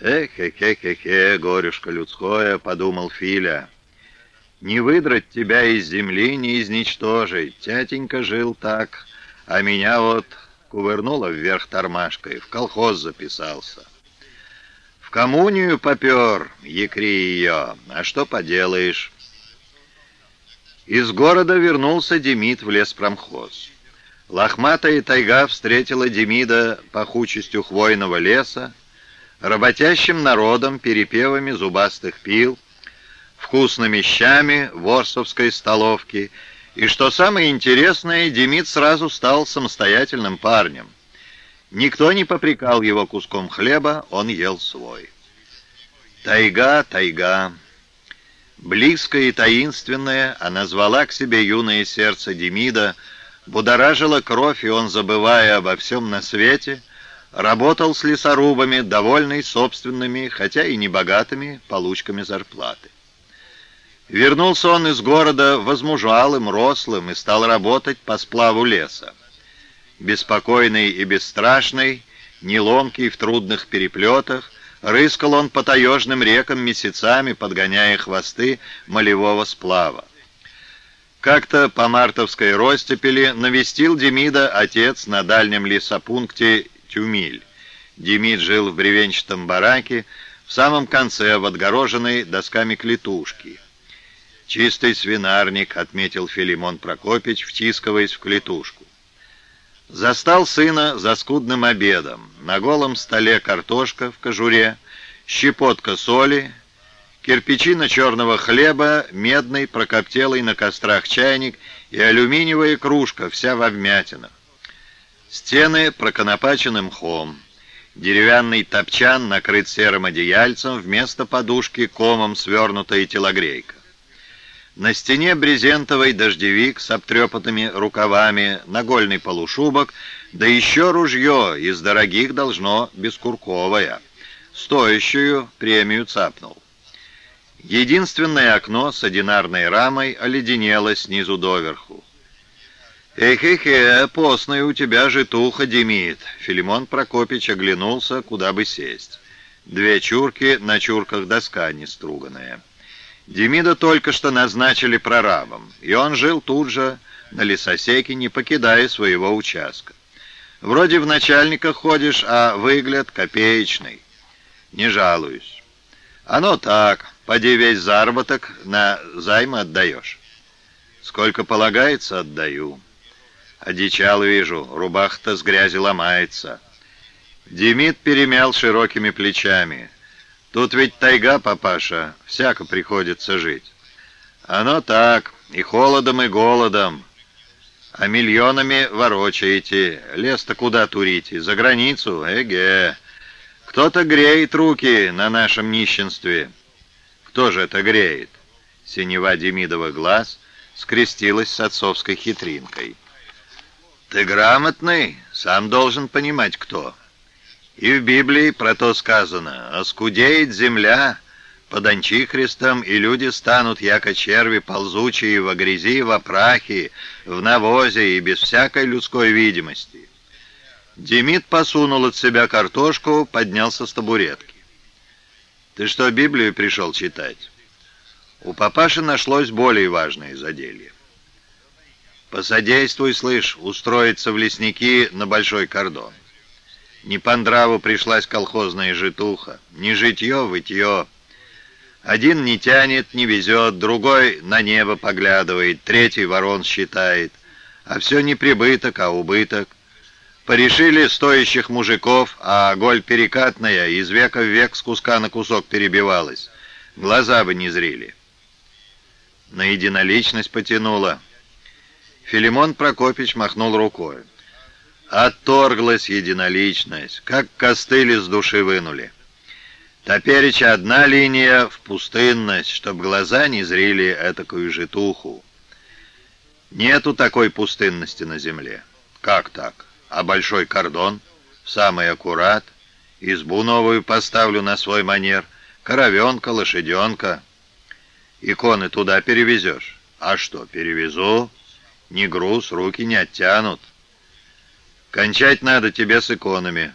«Эх-хе-хе-хе, горюшка людское», — подумал Филя. «Не выдрать тебя из земли, не изничтожить. Тятенька жил так, а меня вот кувырнуло вверх тормашкой, в колхоз записался. В коммунию попер, якри ее, а что поделаешь?» Из города вернулся Демид в леспромхоз. Лохматая тайга встретила Демида пахучестью хвойного леса, работящим народом, перепевами зубастых пил, вкусными щами ворсовской столовки, и, что самое интересное, Демид сразу стал самостоятельным парнем. Никто не попрекал его куском хлеба, он ел свой. Тайга, тайга. Близкая и таинственная, она звала к себе юное сердце Демида, будоражила кровь, и он, забывая обо всем на свете, Работал с лесорубами, довольный собственными, хотя и небогатыми, получками зарплаты. Вернулся он из города возмужалым, рослым и стал работать по сплаву леса. Беспокойный и бесстрашный, неломкий в трудных переплетах, рыскал он по таежным рекам месяцами, подгоняя хвосты молевого сплава. Как-то по мартовской ростепели навестил Демида отец на дальнем лесопункте Тюмиль. Демид жил в бревенчатом бараке, в самом конце, в отгороженной досками клетушки. «Чистый свинарник», — отметил Филимон Прокопич, втискиваясь в клетушку. Застал сына за скудным обедом. На голом столе картошка в кожуре, щепотка соли, кирпичина черного хлеба, медный, прокоптелый на кострах чайник и алюминиевая кружка, вся в вмятинах. Стены проконопачены мхом. Деревянный топчан накрыт серым одеяльцем, вместо подушки комом свернутая телогрейка. На стене брезентовый дождевик с обтрепанными рукавами, нагольный полушубок, да еще ружье из дорогих должно бескурковое. Стоящую премию цапнул. Единственное окно с одинарной рамой оледенело снизу доверху. «Эхе-хе, постная у тебя житуха, Демид!» Филимон Прокопич оглянулся, куда бы сесть. Две чурки, на чурках доска неструганная. Демида только что назначили прорабом, и он жил тут же, на лесосеке, не покидая своего участка. Вроде в начальниках ходишь, а выгляд копеечный. Не жалуюсь. Оно так, поди весь заработок на займы отдаешь. Сколько полагается, отдаю. Одичал вижу, рубаха-то с грязи ломается. Демид перемял широкими плечами. Тут ведь тайга, папаша, всяко приходится жить. Оно так, и холодом, и голодом. А миллионами ворочаете. Лес-то куда турите? За границу? Эге. Кто-то греет руки на нашем нищенстве. Кто же это греет? Синева Демидова глаз скрестилась с отцовской хитринкой. Ты грамотный, сам должен понимать, кто. И в Библии про то сказано, «Оскудеет земля под Анчихристом, и люди станут, яко черви, ползучие во грязи, во прахе, в навозе и без всякой людской видимости». Демид посунул от себя картошку, поднялся с табуретки. «Ты что, Библию пришел читать?» У папаши нашлось более важное заделье. Посодействуй, слышь, устроиться в лесники на большой кордон. Не по нраву пришлась колхозная житуха. Не житье, вытье. Один не тянет, не везет, другой на небо поглядывает, третий ворон считает. А все не прибыток, а убыток. Порешили стоящих мужиков, а голь перекатная из века в век с куска на кусок перебивалась. Глаза бы не зрели. На единоличность потянула. Филимон Прокопич махнул рукой. Отторглась единоличность, как костыли с души вынули. Топереча одна линия в пустынность, чтоб глаза не зрели этакую житуху. Нету такой пустынности на земле. Как так? А большой кордон? Самый аккурат? Избу новую поставлю на свой манер. Коровенка, лошаденка. Иконы туда перевезешь? А что, перевезу? Не груз, руки не оттянут. Кончать надо тебе с иконами.